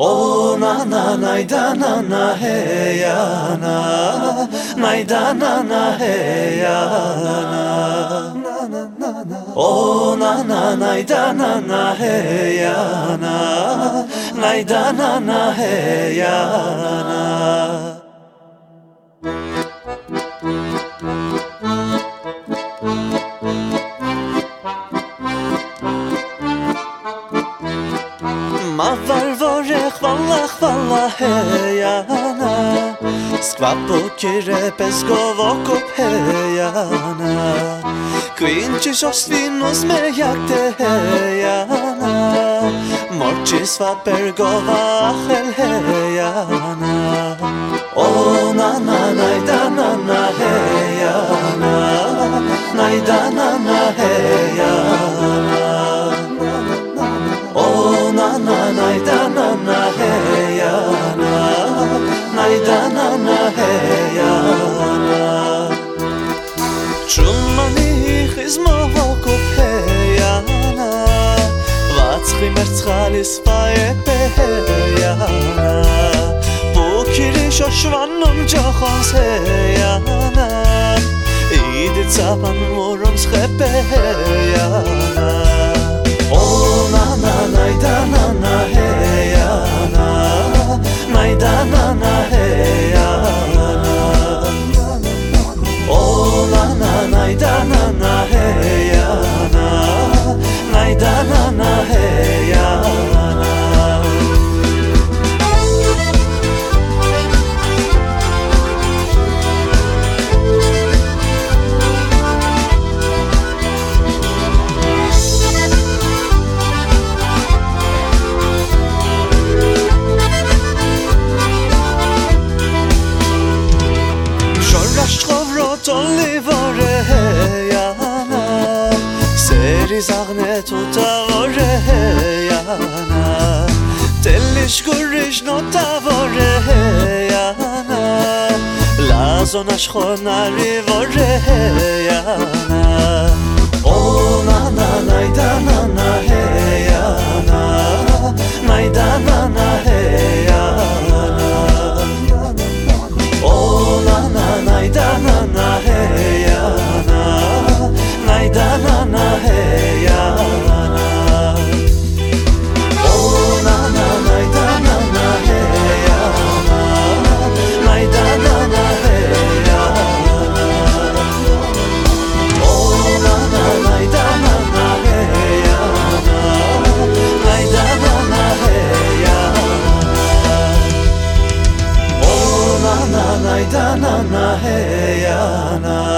O na na na da na na he ya na na da na na he ya na O na na na da na na he ya na na da na na he ya na Ma αχ βαλά χέιανα Σκβάπω και ρεπε σκοβόκο πέιανα Κουίντσις ως φίνος με γιακτε χέιανα Μόρτσις φα περγόβα αχελ χέιανα να να να ητα να να χέιανα շոշվանում ճոխոնց հեյանան, իդ ծապան մորոմս խեպեյանան زغنه تو تواره یانا، نه دلش گریش نو تواره یا نه لازونش خود نری واره یا او نه نه نه نه na na he ya na na na na da na na he ya na